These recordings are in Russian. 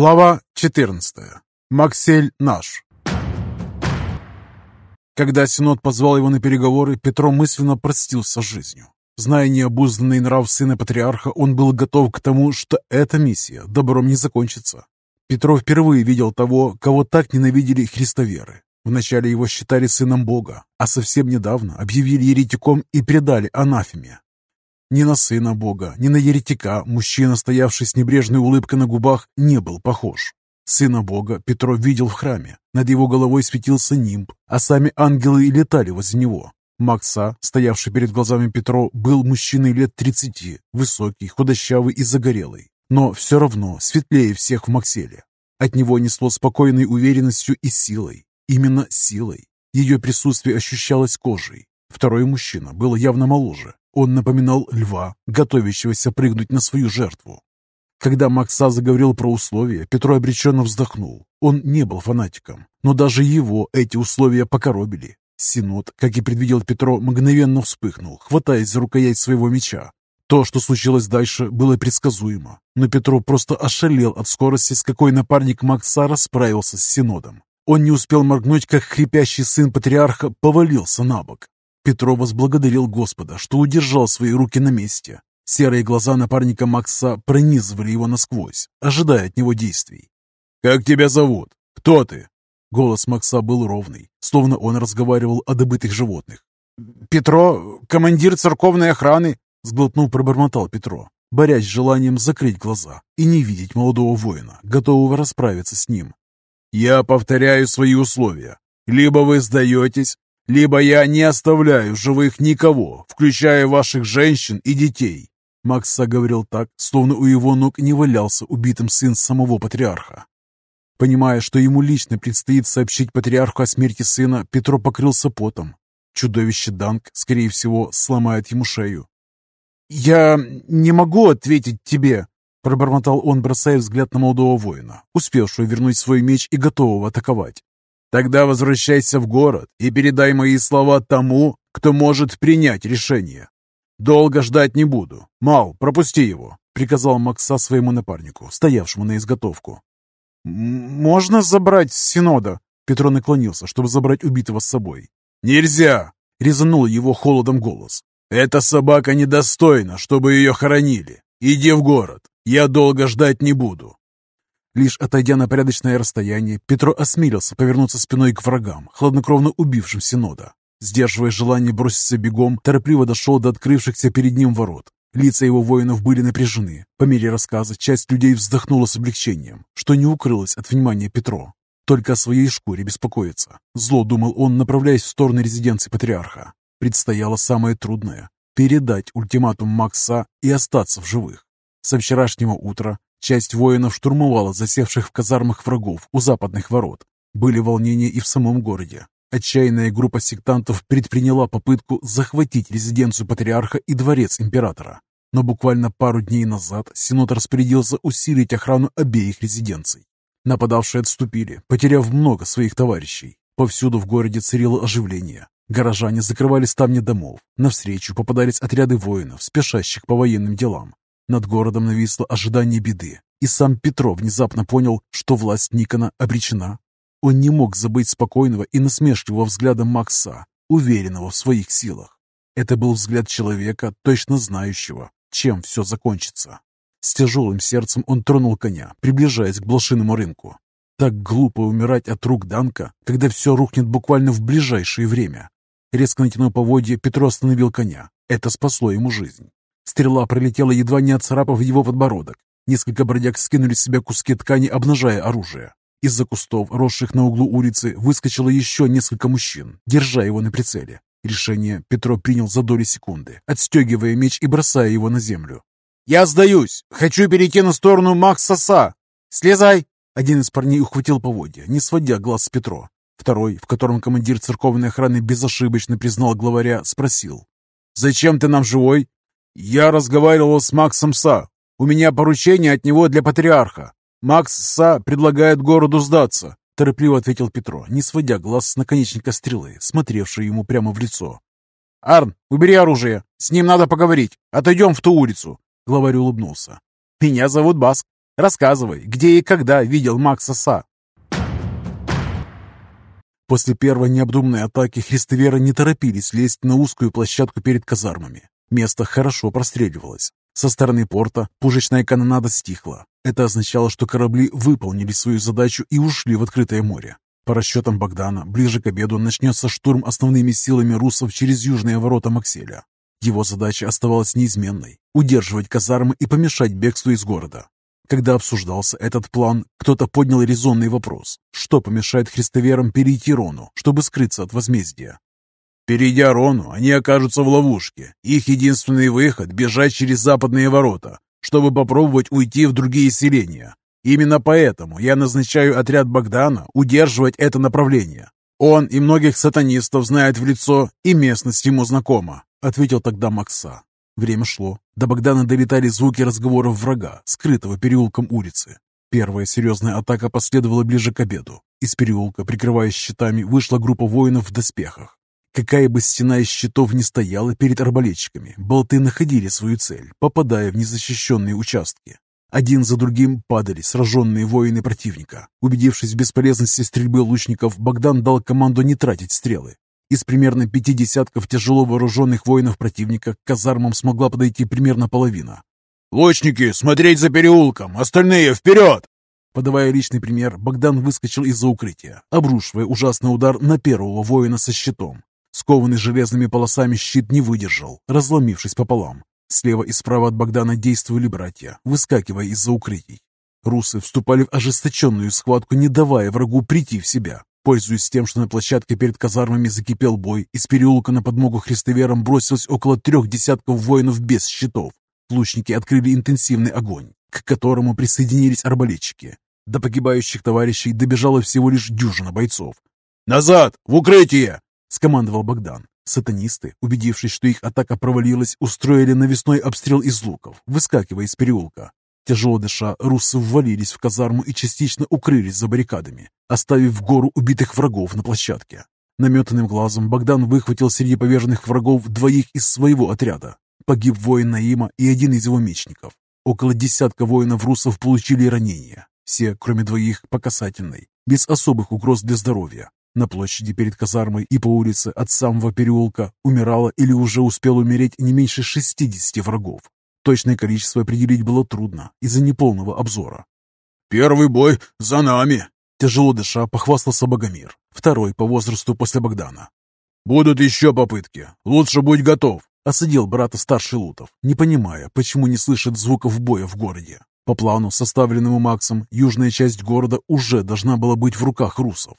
Глава 14. Максель наш. Когда Синод позвал его на переговоры, Петро мысленно простился с жизнью. Зная необузданный нрав сына патриарха, он был готов к тому, что эта миссия добром не закончится. Петро впервые видел того, кого так ненавидели христоверы. Вначале его считали сыном Бога, а совсем недавно объявили еретиком и предали анафеме. Ни на сына Бога, ни на еретика мужчина, стоявший с небрежной улыбкой на губах, не был похож. Сына Бога Петро видел в храме. Над его головой светился нимб, а сами ангелы летали возле него. Макса, стоявший перед глазами Петро, был мужчиной лет тридцати, высокий, худощавый и загорелый, но все равно светлее всех в Макселе. От него несло спокойной уверенностью и силой. Именно силой. Ее присутствие ощущалось кожей. Второй мужчина был явно моложе, он напоминал льва, готовящегося прыгнуть на свою жертву. Когда Макса заговорил про условия, Петро обреченно вздохнул. Он не был фанатиком, но даже его эти условия покоробили. Синод, как и предвидел Петро, мгновенно вспыхнул, хватаясь за рукоять своего меча. То, что случилось дальше, было предсказуемо, но Петро просто ошалел от скорости, с какой напарник Макса расправился с Синодом. Он не успел моргнуть, как хрипящий сын патриарха повалился на бок. Петро возблагодарил Господа, что удержал свои руки на месте. Серые глаза напарника Макса пронизывали его насквозь, ожидая от него действий. «Как тебя зовут? Кто ты?» Голос Макса был ровный, словно он разговаривал о добытых животных. «Петро, командир церковной охраны!» Сглотнув, пробормотал Петро, борясь с желанием закрыть глаза и не видеть молодого воина, готового расправиться с ним. «Я повторяю свои условия. Либо вы сдаетесь, либо я не оставляю живых никого, включая ваших женщин и детей». Макс говорил так, словно у его ног не валялся убитым сын самого патриарха. Понимая, что ему лично предстоит сообщить патриарху о смерти сына, Петро покрылся потом. Чудовище Данг, скорее всего, сломает ему шею. «Я не могу ответить тебе», — пробормотал он, бросая взгляд на молодого воина, успевшего вернуть свой меч и готового атаковать. Тогда возвращайся в город и передай мои слова тому, кто может принять решение. Долго ждать не буду. Мал, пропусти его, приказал Макса своему напарнику, стоявшему на изготовку. «Можно забрать Синода?» Петро наклонился, чтобы забрать убитого с собой. «Нельзя!» — резанул его холодом голос. «Эта собака недостойна, чтобы ее хоронили. Иди в город. Я долго ждать не буду. Лишь отойдя на порядочное расстояние, Петро осмелился повернуться спиной к врагам, хладнокровно убившим Синода. Сдерживая желание броситься бегом, торопливо дошел до открывшихся перед ним ворот. Лица его воинов были напряжены. По мере рассказа часть людей вздохнула с облегчением, что не укрылось от внимания Петро. Только о своей шкуре беспокоиться. Зло думал он, направляясь в сторону резиденции патриарха. Предстояло самое трудное – передать ультиматум Макса и остаться в живых. Со вчерашнего утра Часть воинов штурмовала засевших в казармах врагов у западных ворот. Были волнения и в самом городе. Отчаянная группа сектантов предприняла попытку захватить резиденцию патриарха и дворец императора. Но буквально пару дней назад Синод распорядился усилить охрану обеих резиденций. Нападавшие отступили, потеряв много своих товарищей. Повсюду в городе царило оживление. Горожане закрывали ставни домов. Навстречу попадались отряды воинов, спешащих по военным делам. Над городом нависло ожидание беды, и сам Петро внезапно понял, что власть Никона обречена. Он не мог забыть спокойного и насмешливого взгляда Макса, уверенного в своих силах. Это был взгляд человека, точно знающего, чем все закончится. С тяжелым сердцем он тронул коня, приближаясь к блошиному рынку. Так глупо умирать от рук Данка, когда все рухнет буквально в ближайшее время. Резко натянув поводья, Петро остановил коня. Это спасло ему жизнь. Стрела пролетела, едва не отцарапав его подбородок. Несколько бродяг скинули с себя куски ткани, обнажая оружие. Из-за кустов, росших на углу улицы, выскочило еще несколько мужчин, держа его на прицеле. Решение Петро принял за доли секунды, отстегивая меч и бросая его на землю. «Я сдаюсь! Хочу перейти на сторону Макса Са! Слезай!» Один из парней ухватил поводья, не сводя глаз с Петро. Второй, в котором командир церковной охраны безошибочно признал главаря, спросил. «Зачем ты нам живой?» «Я разговаривал с Максом Са. У меня поручение от него для патриарха. Макс Са предлагает городу сдаться», — торопливо ответил Петро, не сводя глаз с наконечника стрелы, смотревшей ему прямо в лицо. «Арн, убери оружие. С ним надо поговорить. Отойдем в ту улицу». Главарь улыбнулся. «Меня зовут Баск. Рассказывай, где и когда видел Макса Са?» После первой необдуманной атаки христоверы не торопились лезть на узкую площадку перед казармами. Место хорошо простреливалось. Со стороны порта пушечная канонада стихла. Это означало, что корабли выполнили свою задачу и ушли в открытое море. По расчетам Богдана, ближе к обеду начнется штурм основными силами русов через южные ворота Макселя. Его задача оставалась неизменной – удерживать казармы и помешать бегству из города. Когда обсуждался этот план, кто-то поднял резонный вопрос. Что помешает христоверам перейти Рону, чтобы скрыться от возмездия? Перейдя Рону, они окажутся в ловушке. Их единственный выход – бежать через западные ворота, чтобы попробовать уйти в другие селения. Именно поэтому я назначаю отряд Богдана удерживать это направление. Он и многих сатанистов знает в лицо, и местность ему знакома», — ответил тогда Макса. Время шло. До Богдана долетали звуки разговоров врага, скрытого переулком улицы. Первая серьезная атака последовала ближе к обеду. Из переулка, прикрываясь щитами, вышла группа воинов в доспехах. Какая бы стена из щитов ни стояла перед арбалетчиками, болты находили свою цель, попадая в незащищенные участки. Один за другим падали сраженные воины противника. Убедившись в бесполезности стрельбы лучников, Богдан дал команду не тратить стрелы. Из примерно пяти десятков тяжело вооруженных воинов противника к казармам смогла подойти примерно половина. «Лучники, смотреть за переулком! Остальные вперед!» Подавая личный пример, Богдан выскочил из-за укрытия, обрушивая ужасный удар на первого воина со щитом. Скованный железными полосами щит не выдержал, разломившись пополам. Слева и справа от Богдана действовали братья, выскакивая из-за укрытий. Русы вступали в ожесточенную схватку, не давая врагу прийти в себя. Пользуясь тем, что на площадке перед казармами закипел бой, из переулка на подмогу христоверам бросилось около трех десятков воинов без щитов. Лучники открыли интенсивный огонь, к которому присоединились арбалетчики. До погибающих товарищей добежало всего лишь дюжина бойцов. «Назад! В укрытие!» — скомандовал Богдан. Сатанисты, убедившись, что их атака провалилась, устроили навесной обстрел из луков, выскакивая из переулка. Тяжело дыша, руссы ввалились в казарму и частично укрылись за баррикадами, оставив гору убитых врагов на площадке. Наметанным глазом Богдан выхватил среди поверженных врагов двоих из своего отряда. Погиб воин Наима и один из его мечников. Около десятка воинов русов получили ранения. Все, кроме двоих, по касательной, без особых угроз для здоровья. На площади перед казармой и по улице от самого переулка умирало или уже успел умереть не меньше 60 врагов. Точное количество определить было трудно из-за неполного обзора. «Первый бой за нами!» Тяжело дыша, похвастался Богомир, второй по возрасту после Богдана. «Будут еще попытки. Лучше будь готов!» Осадил брата старший Лутов, не понимая, почему не слышит звуков боя в городе. По плану, составленному Максом, южная часть города уже должна была быть в руках русов.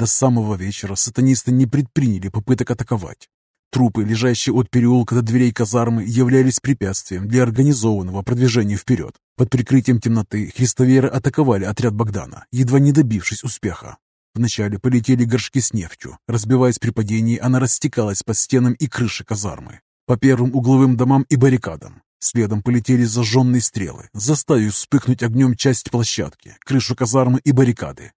До самого вечера сатанисты не предприняли попыток атаковать. Трупы, лежащие от переулка до дверей казармы, являлись препятствием для организованного продвижения вперед. Под прикрытием темноты христоверы атаковали отряд Богдана, едва не добившись успеха. Вначале полетели горшки с нефтью. Разбиваясь при падении, она растекалась по стенам и крыше казармы, по первым угловым домам и баррикадам. Следом полетели зажженные стрелы, заставив вспыхнуть огнем часть площадки, крышу казармы и баррикады.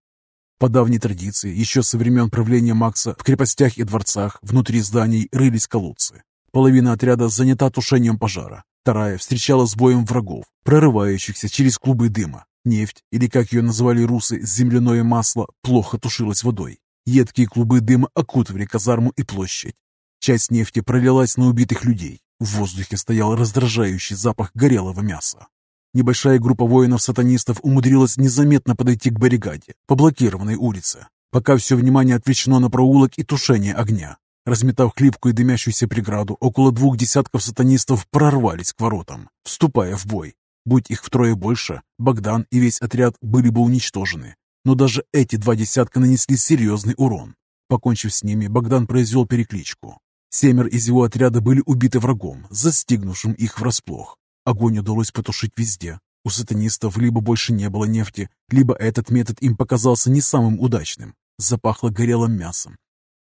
По давней традиции, еще со времен правления Макса, в крепостях и дворцах внутри зданий рылись колодцы. Половина отряда занята тушением пожара, вторая встречала с боем врагов, прорывающихся через клубы дыма. Нефть, или как ее называли русы, земляное масло, плохо тушилось водой. Едкие клубы дыма окутывали казарму и площадь. Часть нефти пролилась на убитых людей. В воздухе стоял раздражающий запах горелого мяса. Небольшая группа воинов-сатанистов умудрилась незаметно подойти к баррикаде по блокированной улице, пока все внимание отвлечено на проулок и тушение огня. Разметав хлипкую дымящуюся преграду, около двух десятков сатанистов прорвались к воротам, вступая в бой. Будь их втрое больше, Богдан и весь отряд были бы уничтожены. Но даже эти два десятка нанесли серьезный урон. Покончив с ними, Богдан произвел перекличку. Семер из его отряда были убиты врагом, застигнувшим их врасплох. Огонь удалось потушить везде. У сатанистов либо больше не было нефти, либо этот метод им показался не самым удачным. Запахло горелым мясом.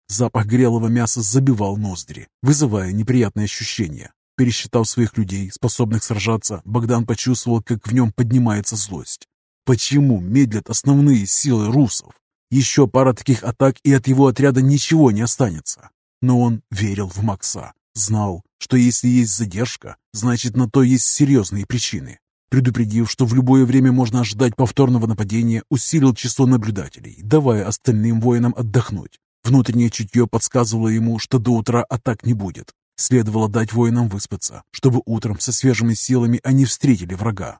Запах горелого мяса забивал ноздри, вызывая неприятные ощущения. Пересчитав своих людей, способных сражаться, Богдан почувствовал, как в нем поднимается злость. Почему медлят основные силы русов? Еще пара таких атак, и от его отряда ничего не останется. Но он верил в Макса. Знал, что если есть задержка, значит на то есть серьезные причины. Предупредив, что в любое время можно ожидать повторного нападения, усилил число наблюдателей, давая остальным воинам отдохнуть. Внутреннее чутье подсказывало ему, что до утра атак не будет. Следовало дать воинам выспаться, чтобы утром со свежими силами они встретили врага.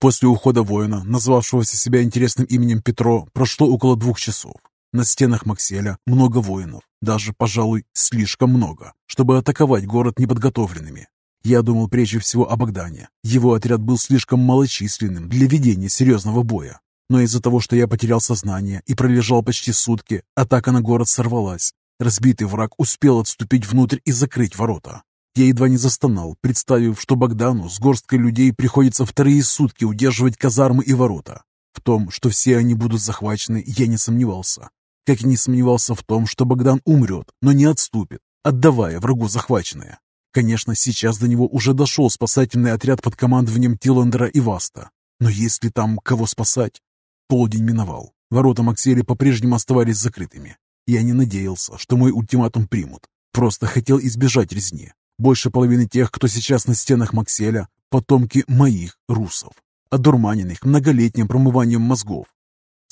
После ухода воина, назвавшегося себя интересным именем Петро, прошло около двух часов. На стенах Макселя много воинов, даже, пожалуй, слишком много, чтобы атаковать город неподготовленными. Я думал прежде всего о Богдане. Его отряд был слишком малочисленным для ведения серьезного боя. Но из-за того, что я потерял сознание и пролежал почти сутки, атака на город сорвалась. Разбитый враг успел отступить внутрь и закрыть ворота. Я едва не застонал, представив, что Богдану с горсткой людей приходится вторые сутки удерживать казармы и ворота. В том, что все они будут захвачены, я не сомневался. Как и не сомневался в том, что Богдан умрет, но не отступит, отдавая врагу захваченное. Конечно, сейчас до него уже дошел спасательный отряд под командованием Тиландера и Васта. Но есть ли там кого спасать? Полдень миновал. Ворота Максели по-прежнему оставались закрытыми. Я не надеялся, что мой ультиматум примут. Просто хотел избежать резни. Больше половины тех, кто сейчас на стенах Макселя, потомки моих русов, одурманенных многолетним промыванием мозгов.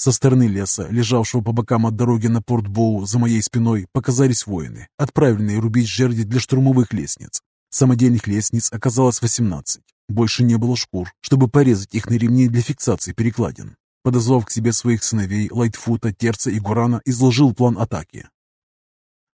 Со стороны леса, лежавшего по бокам от дороги на Порт-Боу за моей спиной, показались воины, отправленные рубить жерди для штурмовых лестниц. Самодельных лестниц оказалось 18. Больше не было шкур, чтобы порезать их на ремни для фиксации перекладин. Подозвав к себе своих сыновей Лайтфута, Терца и Гурана, изложил план атаки.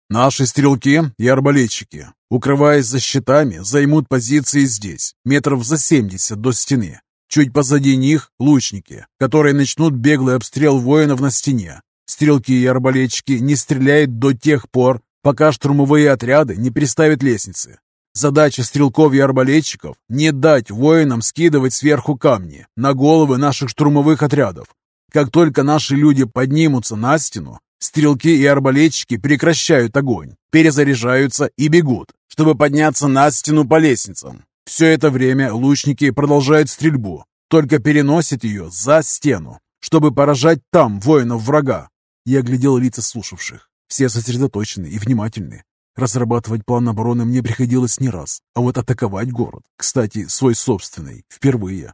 «Наши стрелки и арбалетчики, укрываясь за щитами, займут позиции здесь, метров за 70 до стены. Чуть позади них лучники, которые начнут беглый обстрел воинов на стене. Стрелки и арбалетчики не стреляют до тех пор, пока штурмовые отряды не приставят лестницы. Задача стрелков и арбалетчиков – не дать воинам скидывать сверху камни на головы наших штурмовых отрядов. Как только наши люди поднимутся на стену, стрелки и арбалетчики прекращают огонь, перезаряжаются и бегут, чтобы подняться на стену по лестницам. Все это время лучники продолжают стрельбу, только переносят ее за стену, чтобы поражать там воинов врага. Я глядел лица слушавших. Все сосредоточены и внимательны. Разрабатывать план обороны мне приходилось не раз, а вот атаковать город, кстати, свой собственный, впервые.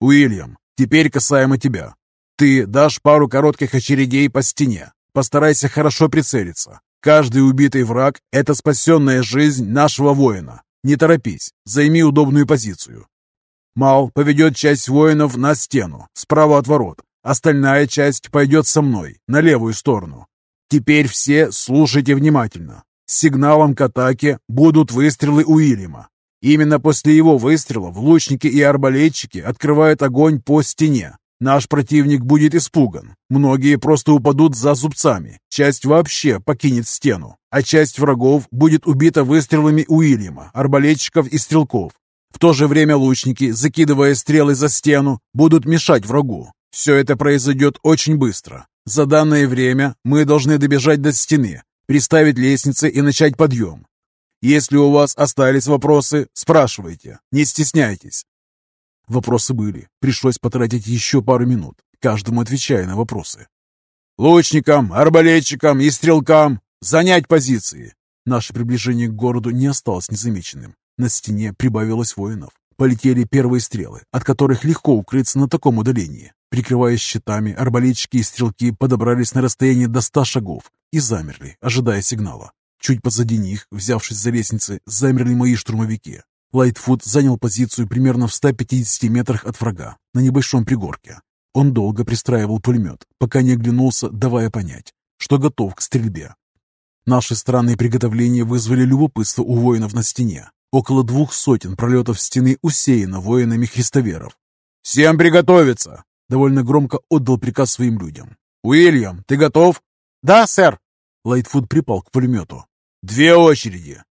Уильям, теперь касаемо тебя. Ты дашь пару коротких очередей по стене. Постарайся хорошо прицелиться. Каждый убитый враг – это спасенная жизнь нашего воина. Не торопись, займи удобную позицию. Мал поведет часть воинов на стену, справа от ворот. Остальная часть пойдет со мной, на левую сторону. Теперь все слушайте внимательно. Сигналом к атаке будут выстрелы Уильяма. Именно после его выстрелов лучники и арбалетчики открывают огонь по стене. Наш противник будет испуган. Многие просто упадут за зубцами. Часть вообще покинет стену. А часть врагов будет убита выстрелами Уильяма, арбалетчиков и стрелков. В то же время лучники, закидывая стрелы за стену, будут мешать врагу. Все это произойдет очень быстро. За данное время мы должны добежать до стены, приставить лестницы и начать подъем. Если у вас остались вопросы, спрашивайте, не стесняйтесь. Вопросы были. Пришлось потратить еще пару минут, каждому отвечая на вопросы. «Лучникам, арбалетчикам и стрелкам занять позиции!» Наше приближение к городу не осталось незамеченным. На стене прибавилось воинов. Полетели первые стрелы, от которых легко укрыться на таком удалении. Прикрываясь щитами, арбалетчики и стрелки подобрались на расстояние до ста шагов и замерли, ожидая сигнала. Чуть позади них, взявшись за лестницы, замерли мои штурмовики. Лайтфуд занял позицию примерно в 150 метрах от врага, на небольшом пригорке. Он долго пристраивал пулемет, пока не оглянулся, давая понять, что готов к стрельбе. Наши странные приготовления вызвали любопытство у воинов на стене. Около двух сотен пролетов стены усеяно воинами христоверов. «Всем приготовиться!» — довольно громко отдал приказ своим людям. «Уильям, ты готов?» «Да, сэр!» Лайтфуд припал к пулемету. «Две очереди.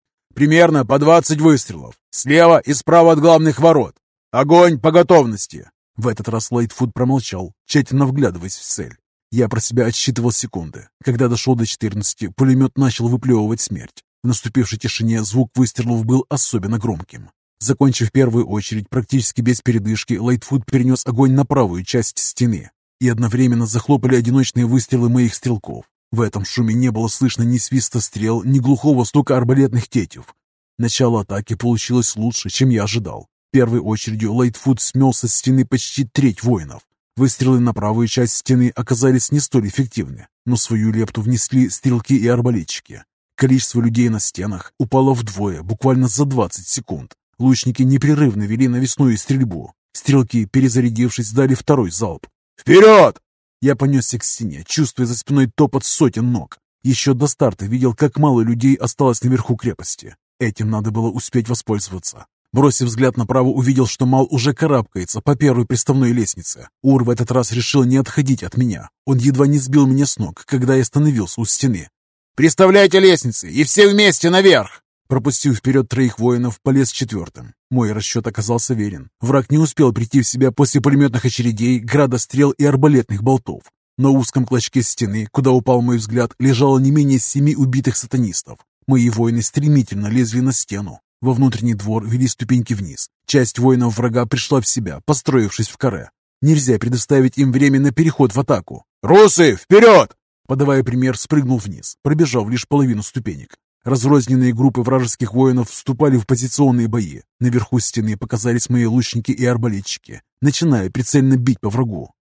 Примерно по 20 выстрелов. Слева и справа от главных ворот. Огонь по готовности!» В этот раз Лайтфуд промолчал, тщательно вглядываясь в цель. Я про себя отсчитывал секунды. Когда дошел до 14, пулемет начал выплевывать смерть. В наступившей тишине звук выстрелов был особенно громким. Закончив первую очередь практически без передышки, Лайтфуд перенес огонь на правую часть стены, и одновременно захлопали одиночные выстрелы моих стрелков. В этом шуме не было слышно ни свиста стрел, ни глухого стука арбалетных тетив. Начало атаки получилось лучше, чем я ожидал. Первой очередью Лайтфуд смел со стены почти треть воинов. Выстрелы на правую часть стены оказались не столь эффективны, но свою лепту внесли стрелки и арбалетчики. Количество людей на стенах упало вдвое, буквально за 20 секунд. Лучники непрерывно вели навесную стрельбу. Стрелки, перезарядившись, дали второй залп. «Вперед!» Я понесся к стене, чувствуя за спиной топот сотен ног. Еще до старта видел, как мало людей осталось наверху крепости. Этим надо было успеть воспользоваться. Бросив взгляд направо, увидел, что Мал уже карабкается по первой приставной лестнице. Ур в этот раз решил не отходить от меня. Он едва не сбил меня с ног, когда я остановился у стены. «Приставляйте лестницы и все вместе наверх!» Пропустив вперед троих воинов, полез четвертым. Мой расчет оказался верен. Враг не успел прийти в себя после пулеметных очередей, града стрел и арбалетных болтов. На узком клочке стены, куда упал мой взгляд, лежало не менее семи убитых сатанистов. Мои воины стремительно лезли на стену. Во внутренний двор вели ступеньки вниз. Часть воинов врага пришла в себя, построившись в каре. Нельзя предоставить им время на переход в атаку. «Русы, вперед!» Подавая пример, спрыгнул вниз, пробежав лишь половину ступенек. Разрозненные группы вражеских воинов вступали в позиционные бои. Наверху стены показались мои лучники и арбалетчики, начиная прицельно бить по врагу.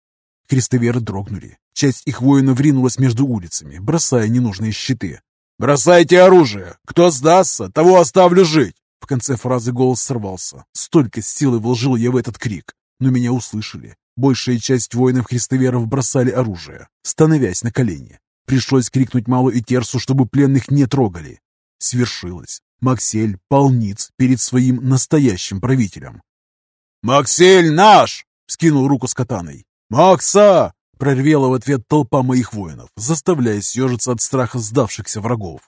Христоверы дрогнули. Часть их воинов ринулась между улицами, бросая ненужные щиты. «Бросайте оружие! Кто сдастся, того оставлю жить!» В конце фразы голос сорвался. Столько силы вложил я в этот крик. Но меня услышали. Большая часть воинов-христоверов бросали оружие, становясь на колени. Пришлось крикнуть Малу и Терсу, чтобы пленных не трогали. Свершилось. Максель пал ниц перед своим настоящим правителем. «Максель наш!» — скинул руку с катаной. «Макса!» — прорвела в ответ толпа моих воинов, заставляя съежиться от страха сдавшихся врагов.